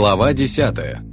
Глава десятая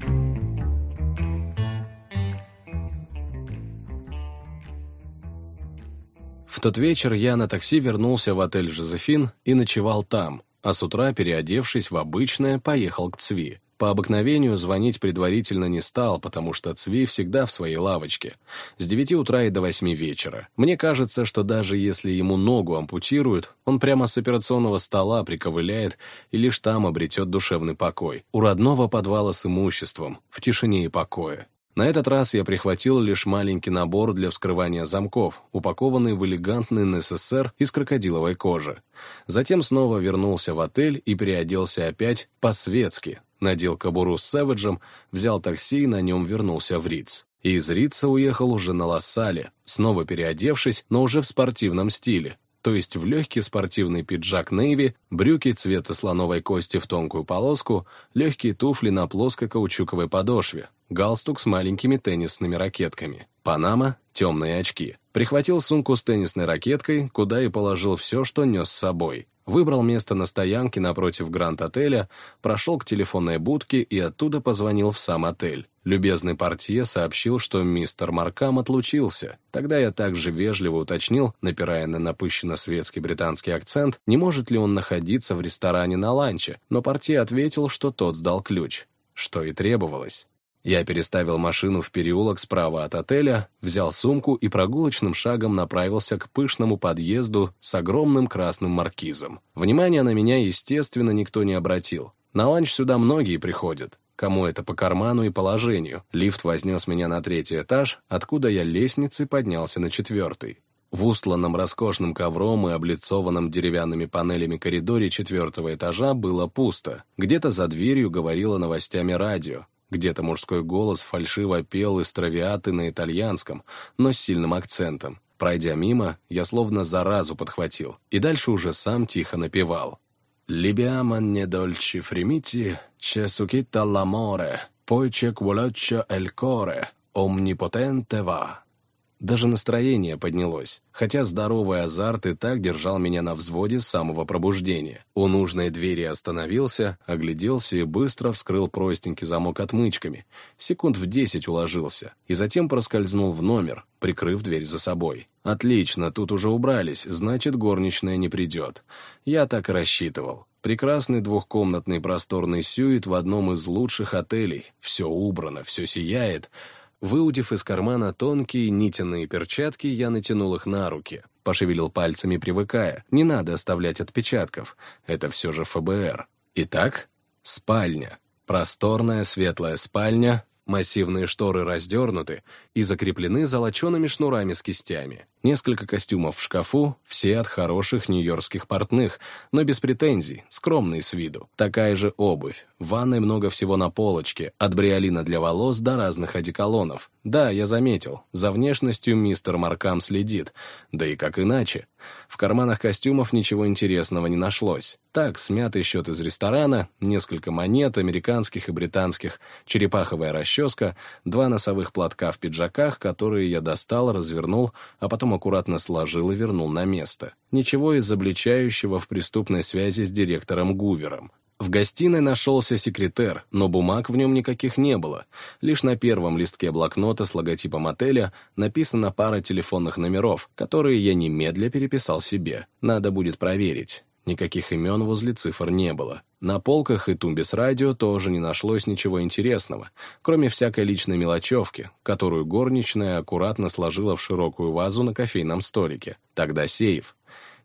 В тот вечер я на такси вернулся в отель «Жозефин» и ночевал там, а с утра, переодевшись в обычное, поехал к Цви. По обыкновению звонить предварительно не стал, потому что Цви всегда в своей лавочке. С девяти утра и до восьми вечера. Мне кажется, что даже если ему ногу ампутируют, он прямо с операционного стола приковыляет и лишь там обретет душевный покой. У родного подвала с имуществом, в тишине и покое. На этот раз я прихватил лишь маленький набор для вскрывания замков, упакованный в элегантный НССР из крокодиловой кожи. Затем снова вернулся в отель и переоделся опять по-светски, надел кобуру с Сэвиджем, взял такси и на нем вернулся в Риц. И из Рица уехал уже на Лассале, снова переодевшись, но уже в спортивном стиле, то есть в легкий спортивный пиджак Нейви, брюки цвета слоновой кости в тонкую полоску, легкие туфли на плоской каучуковой подошве, галстук с маленькими теннисными ракетками, панама, темные очки. Прихватил сумку с теннисной ракеткой, куда и положил все, что нес с собой. Выбрал место на стоянке напротив Гранд-отеля, прошел к телефонной будке и оттуда позвонил в сам отель. Любезный портье сообщил, что мистер Маркам отлучился. Тогда я также вежливо уточнил, напирая на напыщенно-светский британский акцент, не может ли он находиться в ресторане на ланче, но портье ответил, что тот сдал ключ, что и требовалось. Я переставил машину в переулок справа от отеля, взял сумку и прогулочным шагом направился к пышному подъезду с огромным красным маркизом. Внимания на меня, естественно, никто не обратил. На ланч сюда многие приходят. Кому это по карману и положению. Лифт вознес меня на третий этаж, откуда я лестницей поднялся на четвертый. В устланном роскошным ковром и облицованном деревянными панелями коридоре четвертого этажа было пусто. Где-то за дверью говорило новостями радио. Где-то мужской голос фальшиво пел из травиаты на итальянском, но с сильным акцентом. Пройдя мимо, я словно заразу подхватил, и дальше уже сам тихо напевал. «Libiamo ne dolci fremiti, che succhita l'amore, poi c'è quello el core, omnipotente va». Даже настроение поднялось, хотя здоровый азарт и так держал меня на взводе с самого пробуждения. У нужной двери остановился, огляделся и быстро вскрыл простенький замок отмычками. Секунд в десять уложился, и затем проскользнул в номер, прикрыв дверь за собой. Отлично, тут уже убрались, значит, горничная не придет. Я так и рассчитывал. Прекрасный двухкомнатный просторный сюит в одном из лучших отелей. Все убрано, все сияет — Выудив из кармана тонкие нитяные перчатки, я натянул их на руки. Пошевелил пальцами, привыкая. Не надо оставлять отпечатков. Это все же ФБР. Итак, спальня. Просторная светлая спальня, Массивные шторы раздернуты и закреплены золочеными шнурами с кистями. Несколько костюмов в шкафу, все от хороших нью-йоркских портных, но без претензий, скромные с виду. Такая же обувь. В ванной много всего на полочке, от бриолина для волос до разных одеколонов. Да, я заметил, за внешностью мистер Маркам следит. Да и как иначе. В карманах костюмов ничего интересного не нашлось. Так, смятый счет из ресторана, несколько монет, американских и британских, черепаховая расческа, два носовых платка в пиджаках, которые я достал, развернул, а потом аккуратно сложил и вернул на место. Ничего изобличающего в преступной связи с директором Гувером. В гостиной нашелся секретер, но бумаг в нем никаких не было. Лишь на первом листке блокнота с логотипом отеля написана пара телефонных номеров, которые я немедля переписал себе. Надо будет проверить. Никаких имен возле цифр не было. На полках и тумбе с радио тоже не нашлось ничего интересного, кроме всякой личной мелочевки, которую горничная аккуратно сложила в широкую вазу на кофейном столике. Тогда сейф.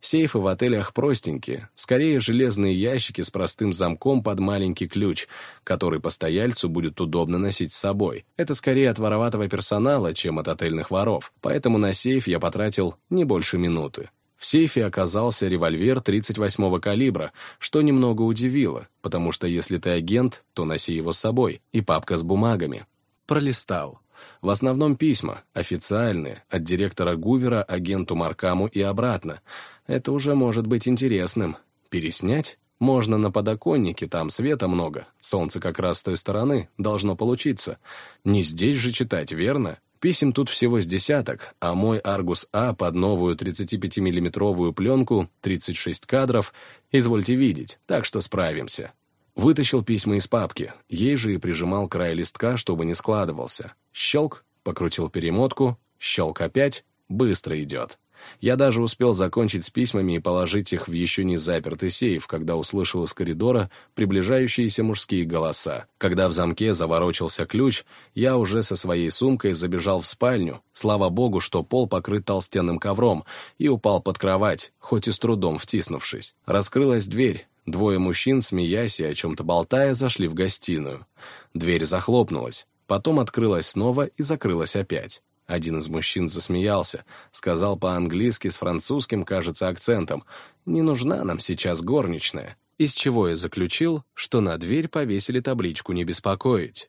Сейфы в отелях простенькие, скорее железные ящики с простым замком под маленький ключ, который постояльцу будет удобно носить с собой. Это скорее от вороватого персонала, чем от отельных воров, поэтому на сейф я потратил не больше минуты. В сейфе оказался револьвер 38-го калибра, что немного удивило, потому что если ты агент, то носи его с собой, и папка с бумагами. Пролистал. В основном письма, официальные, от директора Гувера агенту Маркаму и обратно. Это уже может быть интересным. Переснять? Можно на подоконнике, там света много. Солнце как раз с той стороны, должно получиться. Не здесь же читать, верно? Писем тут всего с десяток, а мой Аргус А под новую 35-миллиметровую пленку, 36 кадров, извольте видеть, так что справимся. Вытащил письма из папки, ей же и прижимал край листка, чтобы не складывался. Щелк, покрутил перемотку, щелк опять, быстро идет. Я даже успел закончить с письмами и положить их в еще не запертый сейф, когда услышал из коридора приближающиеся мужские голоса. Когда в замке заворочился ключ, я уже со своей сумкой забежал в спальню, слава богу, что пол покрыт толстенным ковром, и упал под кровать, хоть и с трудом втиснувшись. Раскрылась дверь, Двое мужчин, смеясь и о чем-то болтая, зашли в гостиную. Дверь захлопнулась, потом открылась снова и закрылась опять. Один из мужчин засмеялся, сказал по-английски с французским, кажется, акцентом, «Не нужна нам сейчас горничная», из чего я заключил, что на дверь повесили табличку «Не беспокоить».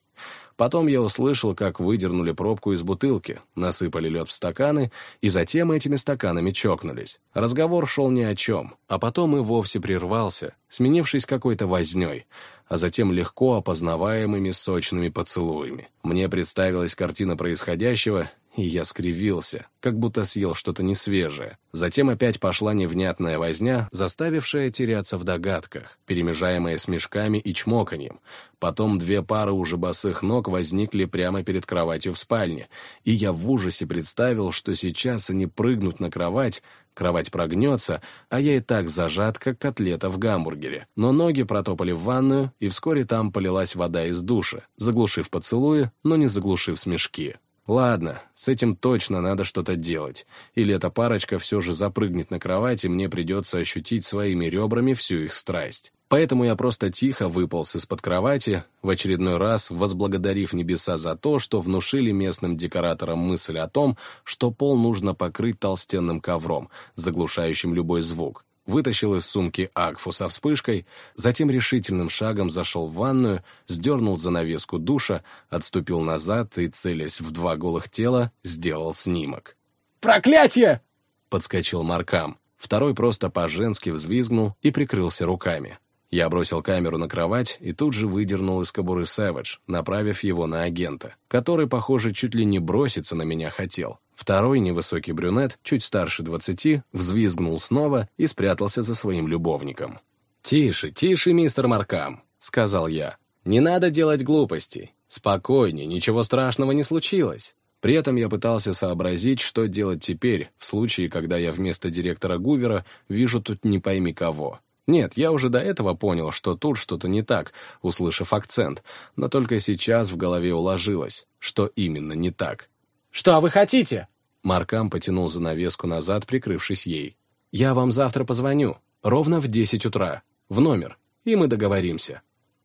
Потом я услышал, как выдернули пробку из бутылки, насыпали лед в стаканы, и затем этими стаканами чокнулись. Разговор шел ни о чем, а потом и вовсе прервался, сменившись какой-то возней, а затем легко опознаваемыми сочными поцелуями. Мне представилась картина происходящего, и я скривился, как будто съел что-то несвежее. Затем опять пошла невнятная возня, заставившая теряться в догадках, перемежаемая смешками и чмоканьем. Потом две пары уже босых ног возникли прямо перед кроватью в спальне, и я в ужасе представил, что сейчас они прыгнут на кровать, кровать прогнется, а я и так зажат, как котлета в гамбургере. Но ноги протопали в ванную, и вскоре там полилась вода из душа, заглушив поцелуи, но не заглушив смешки. Ладно, с этим точно надо что-то делать. Или эта парочка все же запрыгнет на кровать, и мне придется ощутить своими ребрами всю их страсть. Поэтому я просто тихо выполз из-под кровати, в очередной раз возблагодарив небеса за то, что внушили местным декораторам мысль о том, что пол нужно покрыть толстенным ковром, заглушающим любой звук вытащил из сумки Акфу со вспышкой, затем решительным шагом зашел в ванную, сдернул занавеску душа, отступил назад и, целясь в два голых тела, сделал снимок. «Проклятие!» — подскочил Маркам. Второй просто по-женски взвизгнул и прикрылся руками. Я бросил камеру на кровать и тут же выдернул из кобуры Сэвидж, направив его на агента, который, похоже, чуть ли не броситься на меня хотел. Второй, невысокий брюнет, чуть старше двадцати, взвизгнул снова и спрятался за своим любовником. «Тише, тише, мистер Маркам», — сказал я. «Не надо делать глупостей. Спокойнее, ничего страшного не случилось». При этом я пытался сообразить, что делать теперь, в случае, когда я вместо директора Гувера вижу тут не пойми кого. Нет, я уже до этого понял, что тут что-то не так, услышав акцент, но только сейчас в голове уложилось, что именно не так. «Что вы хотите?» Маркам потянул занавеску назад, прикрывшись ей. «Я вам завтра позвоню, ровно в десять утра, в номер, и мы договоримся».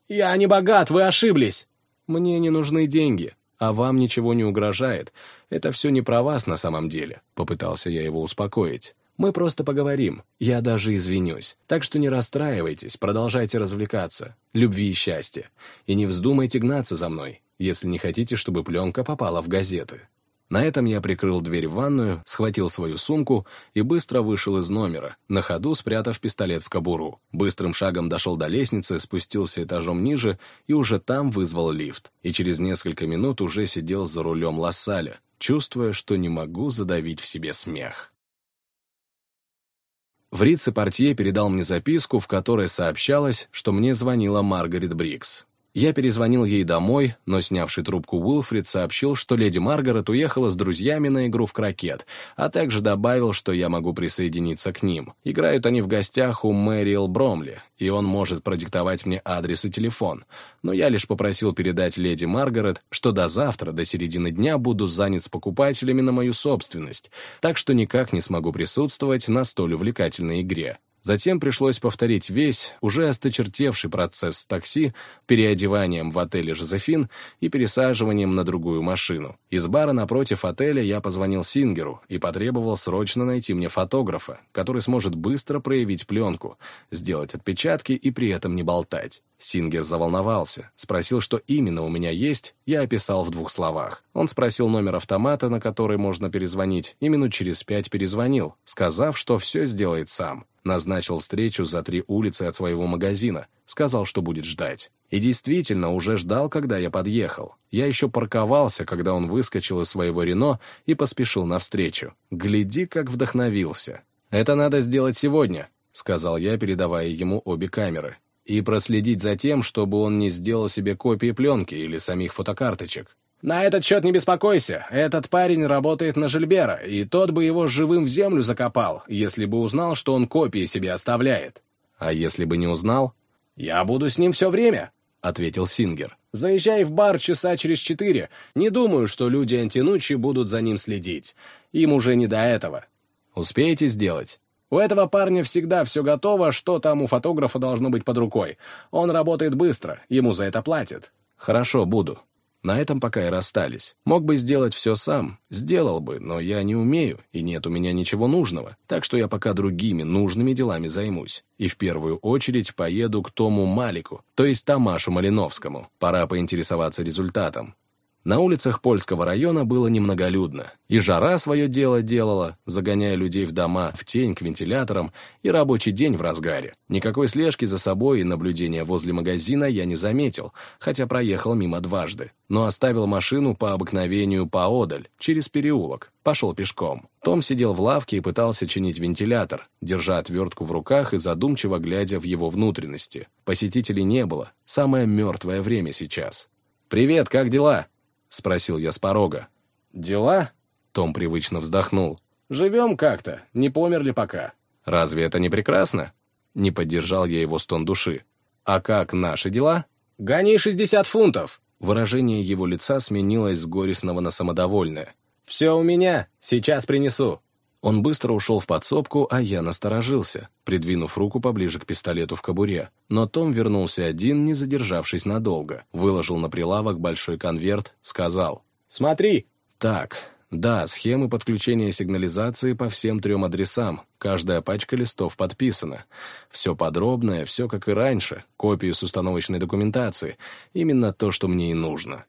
«Я не богат, вы ошиблись!» «Мне не нужны деньги, а вам ничего не угрожает. Это все не про вас на самом деле», — попытался я его успокоить. Мы просто поговорим, я даже извинюсь. Так что не расстраивайтесь, продолжайте развлекаться. Любви и счастья. И не вздумайте гнаться за мной, если не хотите, чтобы пленка попала в газеты. На этом я прикрыл дверь в ванную, схватил свою сумку и быстро вышел из номера, на ходу спрятав пистолет в кобуру. Быстрым шагом дошел до лестницы, спустился этажом ниже и уже там вызвал лифт. И через несколько минут уже сидел за рулем Лассаля, чувствуя, что не могу задавить в себе смех. Врице портье передал мне записку, в которой сообщалось, что мне звонила Маргарет Брикс. Я перезвонил ей домой, но снявший трубку Уилфрид сообщил, что леди Маргарет уехала с друзьями на игру в крокет, а также добавил, что я могу присоединиться к ним. Играют они в гостях у Мэриэл Бромли, и он может продиктовать мне адрес и телефон. Но я лишь попросил передать леди Маргарет, что до завтра, до середины дня, буду занят с покупателями на мою собственность, так что никак не смогу присутствовать на столь увлекательной игре. Затем пришлось повторить весь, уже осточертевший процесс с такси, переодеванием в отеле «Жозефин» и пересаживанием на другую машину. Из бара напротив отеля я позвонил Сингеру и потребовал срочно найти мне фотографа, который сможет быстро проявить пленку, сделать отпечатки и при этом не болтать. Сингер заволновался, спросил, что именно у меня есть, я описал в двух словах. Он спросил номер автомата, на который можно перезвонить, и минут через пять перезвонил, сказав, что все сделает сам. Назначил встречу за три улицы от своего магазина, сказал, что будет ждать. И действительно, уже ждал, когда я подъехал. Я еще парковался, когда он выскочил из своего Рено и поспешил навстречу. Гляди, как вдохновился. «Это надо сделать сегодня», — сказал я, передавая ему обе камеры. И проследить за тем, чтобы он не сделал себе копии пленки или самих фотокарточек. «На этот счет не беспокойся. Этот парень работает на Жильбера, и тот бы его живым в землю закопал, если бы узнал, что он копии себе оставляет». «А если бы не узнал?» «Я буду с ним все время», — ответил Сингер. «Заезжай в бар часа через четыре. Не думаю, что люди Антинучи будут за ним следить. Им уже не до этого». «Успеете сделать?» У этого парня всегда все готово, что там у фотографа должно быть под рукой. Он работает быстро, ему за это платят. Хорошо, буду. На этом пока и расстались. Мог бы сделать все сам, сделал бы, но я не умею, и нет у меня ничего нужного, так что я пока другими нужными делами займусь. И в первую очередь поеду к Тому Малику, то есть Тамашу Малиновскому. Пора поинтересоваться результатом. На улицах польского района было немноголюдно, и жара свое дело делала, загоняя людей в дома, в тень к вентиляторам, и рабочий день в разгаре. Никакой слежки за собой и наблюдения возле магазина я не заметил, хотя проехал мимо дважды, но оставил машину по обыкновению поодаль, через переулок, пошел пешком. Том сидел в лавке и пытался чинить вентилятор, держа отвертку в руках и задумчиво глядя в его внутренности. Посетителей не было, самое мертвое время сейчас. «Привет, как дела?» — спросил я с порога. «Дела?» — Том привычно вздохнул. «Живем как-то, не померли пока». «Разве это не прекрасно?» Не поддержал я его стон души. «А как наши дела?» «Гони шестьдесят фунтов!» Выражение его лица сменилось с горестного на самодовольное. «Все у меня, сейчас принесу». Он быстро ушел в подсобку, а я насторожился, придвинув руку поближе к пистолету в кобуре. Но Том вернулся один, не задержавшись надолго. Выложил на прилавок большой конверт, сказал. «Смотри!» «Так, да, схемы подключения сигнализации по всем трем адресам. Каждая пачка листов подписана. Все подробное, все как и раньше. Копии с установочной документации. Именно то, что мне и нужно».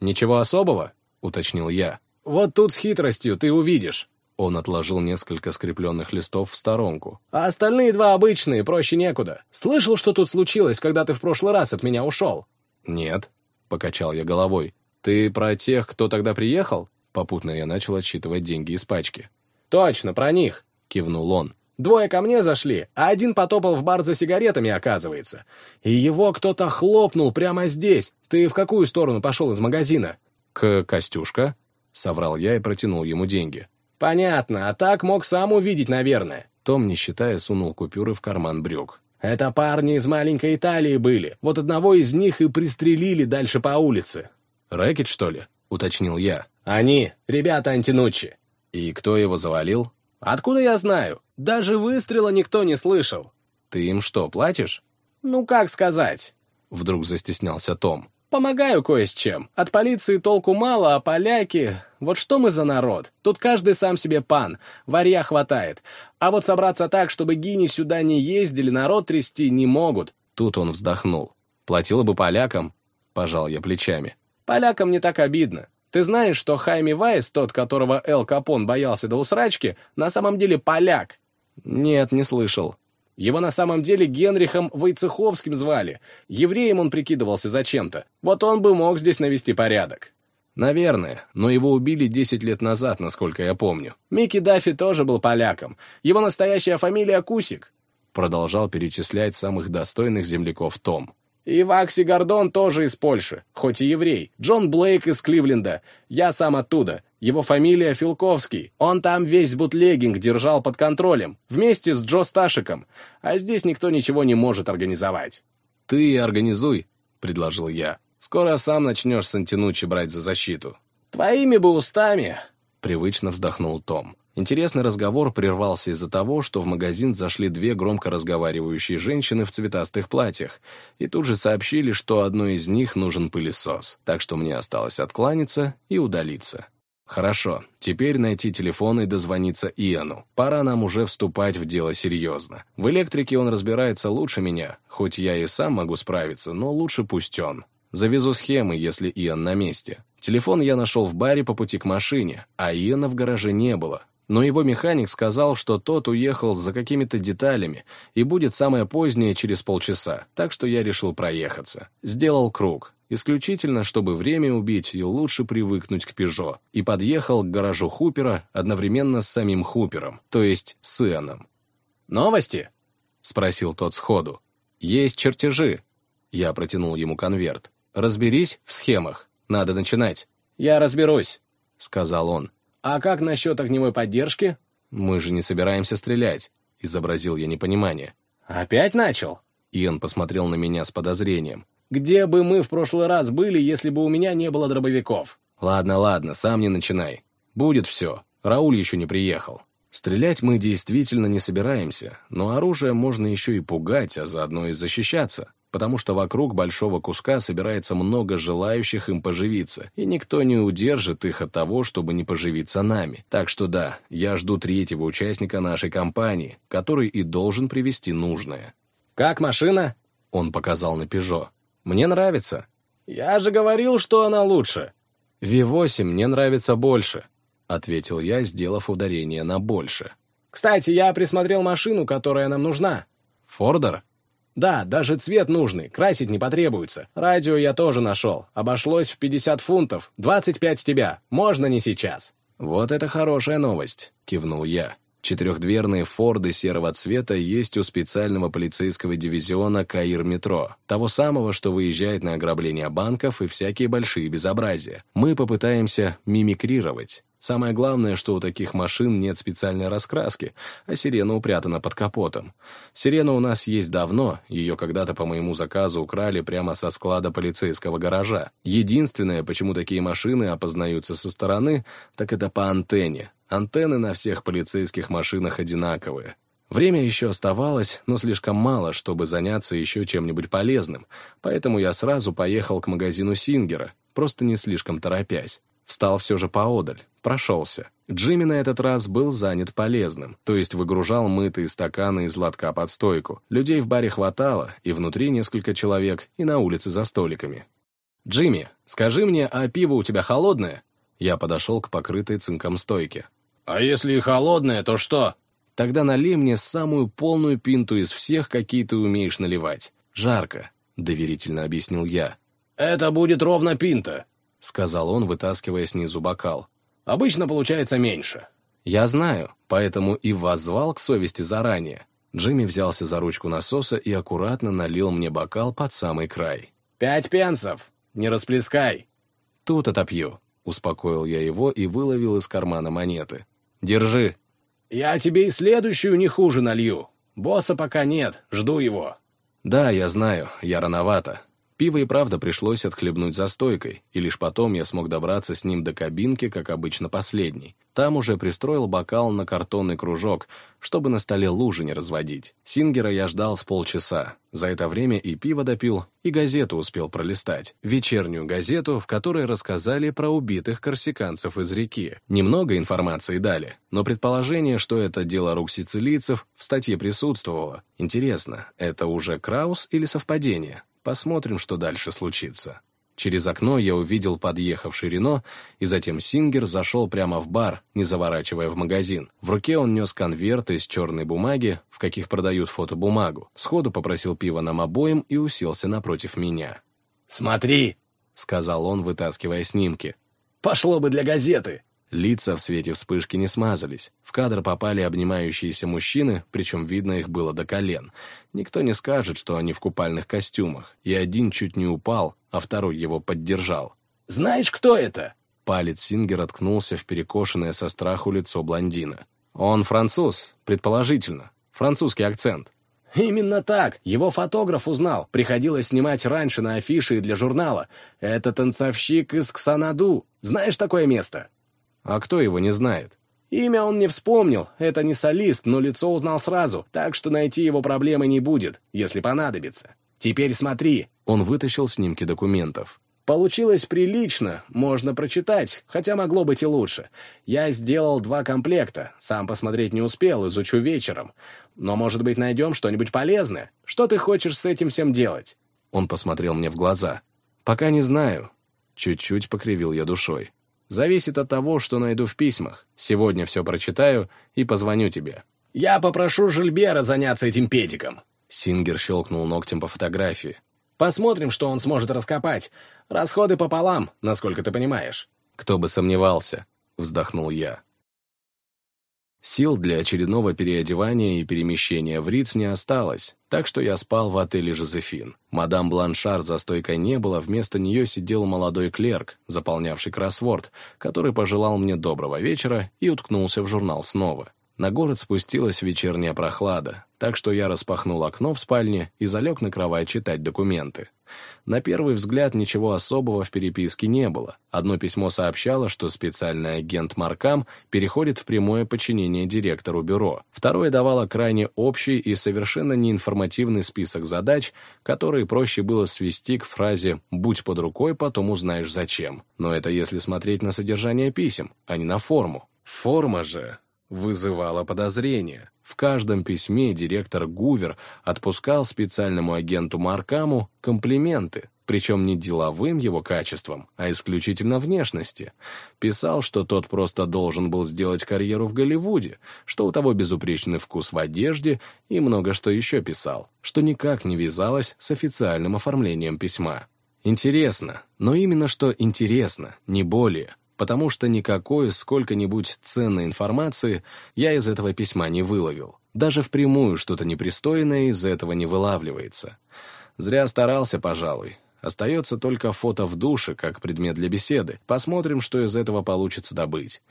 «Ничего особого?» — уточнил я. «Вот тут с хитростью ты увидишь». Он отложил несколько скрепленных листов в сторонку. «А остальные два обычные, проще некуда. Слышал, что тут случилось, когда ты в прошлый раз от меня ушел?» «Нет», — покачал я головой. «Ты про тех, кто тогда приехал?» Попутно я начал отсчитывать деньги из пачки. «Точно, про них», — кивнул он. «Двое ко мне зашли, а один потопал в бар за сигаретами, оказывается. И его кто-то хлопнул прямо здесь. Ты в какую сторону пошел из магазина?» «К Костюшка», — соврал я и протянул ему деньги. «Понятно, а так мог сам увидеть, наверное». Том, не считая, сунул купюры в карман брюк. «Это парни из маленькой Италии были. Вот одного из них и пристрелили дальше по улице». «Рэкет, что ли?» — уточнил я. «Они, ребята Антинучи». «И кто его завалил?» «Откуда я знаю? Даже выстрела никто не слышал». «Ты им что, платишь?» «Ну, как сказать?» Вдруг застеснялся Том. Помогаю кое с чем. От полиции толку мало, а поляки... Вот что мы за народ? Тут каждый сам себе пан, варья хватает. А вот собраться так, чтобы гини сюда не ездили, народ трясти не могут. Тут он вздохнул. Платила бы полякам. Пожал я плечами. Полякам не так обидно. Ты знаешь, что Хайми Вайс, тот, которого Эл Капон боялся до усрачки, на самом деле поляк? Нет, не слышал. Его на самом деле Генрихом Войцеховским звали. Евреем он прикидывался зачем-то. Вот он бы мог здесь навести порядок. Наверное, но его убили 10 лет назад, насколько я помню. Микки Даффи тоже был поляком. Его настоящая фамилия Кусик. Продолжал перечислять самых достойных земляков Том. И Вакси Гордон тоже из Польши, хоть и еврей. Джон Блейк из Кливленда. Я сам оттуда. Его фамилия Филковский. Он там весь бутлегинг держал под контролем, вместе с Джо Сташиком. А здесь никто ничего не может организовать. «Ты организуй», — предложил я. «Скоро сам начнешь Сантинучи брать за защиту». «Твоими бы устами», — привычно вздохнул Том. Интересный разговор прервался из-за того, что в магазин зашли две громко разговаривающие женщины в цветастых платьях, и тут же сообщили, что одной из них нужен пылесос, так что мне осталось откланяться и удалиться. Хорошо, теперь найти телефон и дозвониться Иоанну. Пора нам уже вступать в дело серьезно. В электрике он разбирается лучше меня, хоть я и сам могу справиться, но лучше пусть он. Завезу схемы, если Иоанн на месте. Телефон я нашел в баре по пути к машине, а Иоанна в гараже не было, но его механик сказал, что тот уехал за какими-то деталями и будет самое позднее через полчаса, так что я решил проехаться. Сделал круг, исключительно, чтобы время убить и лучше привыкнуть к Пежо, и подъехал к гаражу Хупера одновременно с самим Хупером, то есть с Иоанном. «Новости?» — спросил тот сходу. Есть чертежи. Я протянул ему конверт. Разберись в схемах. Надо начинать. Я разберусь, сказал он. А как насчет огневой поддержки? Мы же не собираемся стрелять, изобразил я непонимание. Опять начал? Иэн посмотрел на меня с подозрением. Где бы мы в прошлый раз были, если бы у меня не было дробовиков? Ладно, ладно, сам не начинай. Будет все. Рауль еще не приехал. Стрелять мы действительно не собираемся, но оружие можно еще и пугать, а заодно и защищаться, потому что вокруг большого куска собирается много желающих им поживиться, и никто не удержит их от того, чтобы не поживиться нами. Так что да, я жду третьего участника нашей компании, который и должен привести нужное. «Как машина?» Он показал на «Пежо». «Мне нравится». «Я же говорил, что она лучше». «Ви-8 мне нравится больше», — ответил я, сделав ударение на «больше». «Кстати, я присмотрел машину, которая нам нужна». «Фордер?» «Да, даже цвет нужный, красить не потребуется. Радио я тоже нашел. Обошлось в 50 фунтов, 25 с тебя. Можно не сейчас». «Вот это хорошая новость», — кивнул я. Четырехдверные «Форды» серого цвета есть у специального полицейского дивизиона «Каир-Метро», того самого, что выезжает на ограбление банков и всякие большие безобразия. Мы попытаемся мимикрировать. Самое главное, что у таких машин нет специальной раскраски, а сирена упрятана под капотом. Сирена у нас есть давно, ее когда-то по моему заказу украли прямо со склада полицейского гаража. Единственное, почему такие машины опознаются со стороны, так это по антенне. Антенны на всех полицейских машинах одинаковые. Время еще оставалось, но слишком мало, чтобы заняться еще чем-нибудь полезным, поэтому я сразу поехал к магазину Сингера, просто не слишком торопясь. Встал все же поодаль, прошелся. Джимми на этот раз был занят полезным, то есть выгружал мытые стаканы из лотка под стойку. Людей в баре хватало, и внутри несколько человек, и на улице за столиками. «Джимми, скажи мне, а пиво у тебя холодное?» Я подошел к покрытой цинком стойке. «А если и холодное, то что?» «Тогда налей мне самую полную пинту из всех, какие ты умеешь наливать. Жарко», — доверительно объяснил я. «Это будет ровно пинта», — сказал он, вытаскивая снизу бокал. «Обычно получается меньше». «Я знаю, поэтому и вас звал к совести заранее». Джимми взялся за ручку насоса и аккуратно налил мне бокал под самый край. «Пять пенсов! Не расплескай!» «Тут отопью», — успокоил я его и выловил из кармана монеты. «Держи». «Я тебе и следующую не хуже налью. Босса пока нет, жду его». «Да, я знаю, я рановато. Пиво и правда пришлось отхлебнуть за стойкой, и лишь потом я смог добраться с ним до кабинки, как обычно, последний. Там уже пристроил бокал на картонный кружок, чтобы на столе лужи не разводить. Сингера я ждал с полчаса. За это время и пиво допил, и газету успел пролистать. Вечернюю газету, в которой рассказали про убитых корсиканцев из реки. Немного информации дали, но предположение, что это дело рук сицилийцев, в статье присутствовало. Интересно, это уже Краус или совпадение? Посмотрим, что дальше случится. Через окно я увидел подъехавший Рено, и затем Сингер зашел прямо в бар, не заворачивая в магазин. В руке он нес конверты из черной бумаги, в каких продают фотобумагу. Сходу попросил пива нам обоим и уселся напротив меня. «Смотри!» — сказал он, вытаскивая снимки. «Пошло бы для газеты!» Лица в свете вспышки не смазались. В кадр попали обнимающиеся мужчины, причем видно их было до колен. Никто не скажет, что они в купальных костюмах. И один чуть не упал, а второй его поддержал. «Знаешь, кто это?» Палец Сингер откнулся в перекошенное со страху лицо блондина. «Он француз, предположительно. Французский акцент». «Именно так. Его фотограф узнал. Приходилось снимать раньше на афише и для журнала. Это танцовщик из Ксанаду. Знаешь такое место?» А кто его не знает? Имя он не вспомнил, это не солист, но лицо узнал сразу, так что найти его проблемы не будет, если понадобится. Теперь смотри. Он вытащил снимки документов. Получилось прилично, можно прочитать, хотя могло быть и лучше. Я сделал два комплекта, сам посмотреть не успел, изучу вечером. Но, может быть, найдем что-нибудь полезное? Что ты хочешь с этим всем делать?» Он посмотрел мне в глаза. «Пока не знаю». Чуть-чуть покривил я душой. Зависит от того, что найду в письмах. Сегодня все прочитаю и позвоню тебе». «Я попрошу Жильбера заняться этим педиком». Сингер щелкнул ногтем по фотографии. «Посмотрим, что он сможет раскопать. Расходы пополам, насколько ты понимаешь». «Кто бы сомневался», — вздохнул я. Сил для очередного переодевания и перемещения в Риц не осталось, так что я спал в отеле «Жозефин». Мадам Бланшар за стойкой не было, вместо нее сидел молодой клерк, заполнявший кроссворд, который пожелал мне доброго вечера и уткнулся в журнал снова. На город спустилась вечерняя прохлада, так что я распахнул окно в спальне и залег на кровать читать документы. На первый взгляд ничего особого в переписке не было. Одно письмо сообщало, что специальный агент Маркам переходит в прямое подчинение директору бюро. Второе давало крайне общий и совершенно неинформативный список задач, которые проще было свести к фразе «будь под рукой, потом узнаешь зачем». Но это если смотреть на содержание писем, а не на форму. Форма же вызывало подозрения. В каждом письме директор Гувер отпускал специальному агенту Маркаму комплименты, причем не деловым его качеством, а исключительно внешности. Писал, что тот просто должен был сделать карьеру в Голливуде, что у того безупречный вкус в одежде и много что еще писал, что никак не вязалось с официальным оформлением письма. Интересно, но именно что интересно, не более потому что никакой сколько-нибудь ценной информации я из этого письма не выловил. Даже впрямую что-то непристойное из этого не вылавливается. Зря старался, пожалуй. Остается только фото в душе, как предмет для беседы. Посмотрим, что из этого получится добыть.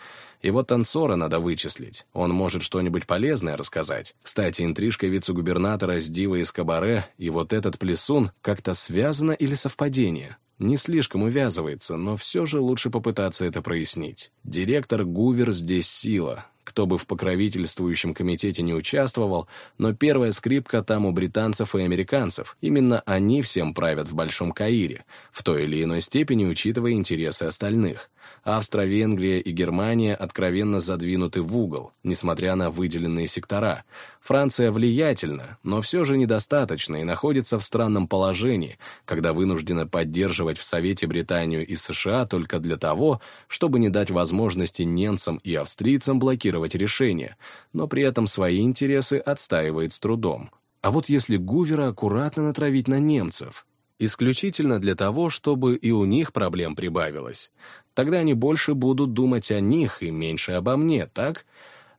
Вот танцора надо вычислить. Он может что-нибудь полезное рассказать. Кстати, интрижка вице-губернатора с Дивой из Кабаре и вот этот плесун как-то связано или совпадение? не слишком увязывается, но все же лучше попытаться это прояснить. Директор Гувер здесь сила. Кто бы в покровительствующем комитете не участвовал, но первая скрипка там у британцев и американцев. Именно они всем правят в Большом Каире, в той или иной степени учитывая интересы остальных. Австро-Венгрия и Германия откровенно задвинуты в угол, несмотря на выделенные сектора. Франция влиятельна, но все же недостаточно и находится в странном положении, когда вынуждена поддерживать в Совете Британию и США только для того, чтобы не дать возможности немцам и австрийцам блокировать решения, но при этом свои интересы отстаивает с трудом. А вот если Гувера аккуратно натравить на немцев, исключительно для того, чтобы и у них проблем прибавилось. Тогда они больше будут думать о них и меньше обо мне, так?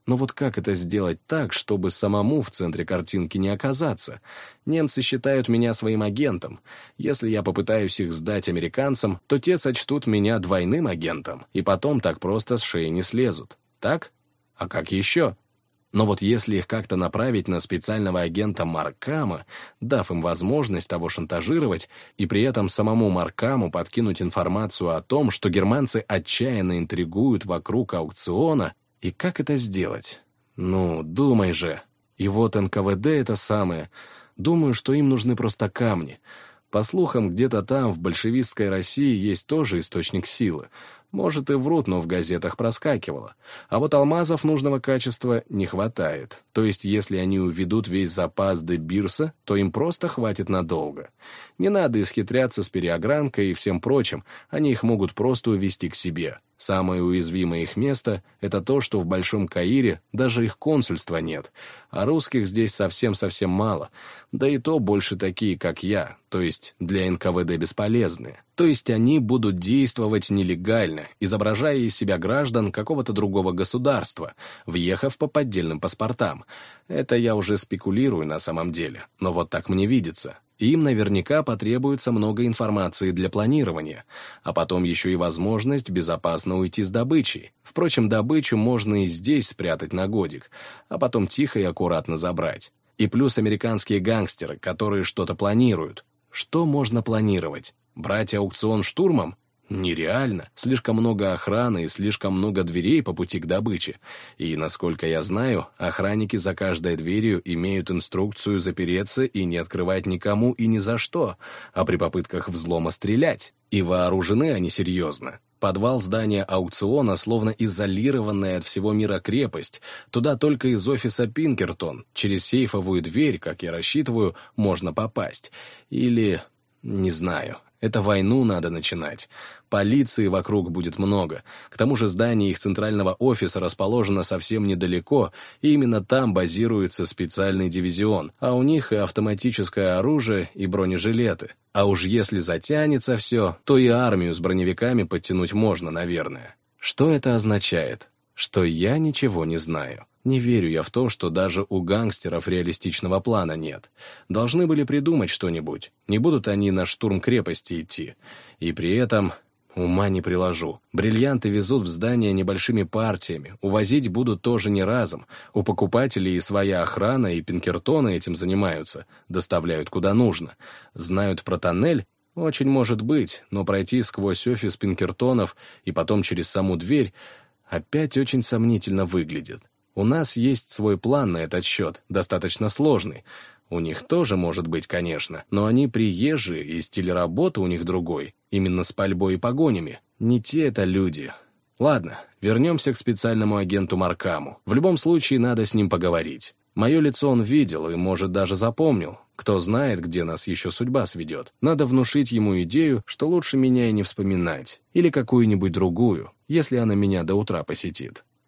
Но вот как это сделать так, чтобы самому в центре картинки не оказаться? Немцы считают меня своим агентом. Если я попытаюсь их сдать американцам, то те сочтут меня двойным агентом, и потом так просто с шеи не слезут. Так? А как еще? Но вот если их как-то направить на специального агента Маркама, дав им возможность того шантажировать, и при этом самому Маркаму подкинуть информацию о том, что германцы отчаянно интригуют вокруг аукциона, и как это сделать? Ну, думай же. И вот НКВД это самое. Думаю, что им нужны просто камни. По слухам, где-то там, в большевистской России, есть тоже источник силы. Может, и врут, но в газетах проскакивало. А вот алмазов нужного качества не хватает. То есть, если они уведут весь запас де Бирса, то им просто хватит надолго. Не надо исхитряться с переогранкой и всем прочим, они их могут просто увести к себе. Самое уязвимое их место — это то, что в Большом Каире даже их консульства нет, а русских здесь совсем-совсем мало, да и то больше такие, как я, то есть для НКВД бесполезные. То есть они будут действовать нелегально, изображая из себя граждан какого-то другого государства, въехав по поддельным паспортам. Это я уже спекулирую на самом деле, но вот так мне видится. Им наверняка потребуется много информации для планирования, а потом еще и возможность безопасно уйти с добычей. Впрочем, добычу можно и здесь спрятать на годик, а потом тихо и аккуратно забрать. И плюс американские гангстеры, которые что-то планируют. Что можно планировать? Брать аукцион штурмом? Нереально. Слишком много охраны и слишком много дверей по пути к добыче. И, насколько я знаю, охранники за каждой дверью имеют инструкцию запереться и не открывать никому и ни за что, а при попытках взлома стрелять. И вооружены они серьезно. Подвал здания аукциона словно изолированная от всего мира крепость. Туда только из офиса Пинкертон, через сейфовую дверь, как я рассчитываю, можно попасть. Или... не знаю. Это войну надо начинать. Полиции вокруг будет много. К тому же здание их центрального офиса расположено совсем недалеко, и именно там базируется специальный дивизион, а у них и автоматическое оружие, и бронежилеты. А уж если затянется все, то и армию с броневиками подтянуть можно, наверное. Что это означает? Что я ничего не знаю. Не верю я в то, что даже у гангстеров реалистичного плана нет. Должны были придумать что-нибудь. Не будут они на штурм крепости идти. И при этом Ума не приложу. Бриллианты везут в здание небольшими партиями. Увозить будут тоже не разом. У покупателей и своя охрана, и Пинкертоны этим занимаются. Доставляют куда нужно. Знают про тоннель? Очень может быть, но пройти сквозь офис Пинкертонов и потом через саму дверь опять очень сомнительно выглядит. У нас есть свой план на этот счет, достаточно сложный. У них тоже может быть, конечно, но они приезжие, и стиль работы у них другой, именно с пальбой и погонями. Не те это люди. Ладно, вернемся к специальному агенту Маркаму. В любом случае, надо с ним поговорить. Мое лицо он видел и, может, даже запомнил. Кто знает, где нас еще судьба сведет. Надо внушить ему идею, что лучше меня и не вспоминать. Или какую-нибудь другую, если она меня до утра посетит.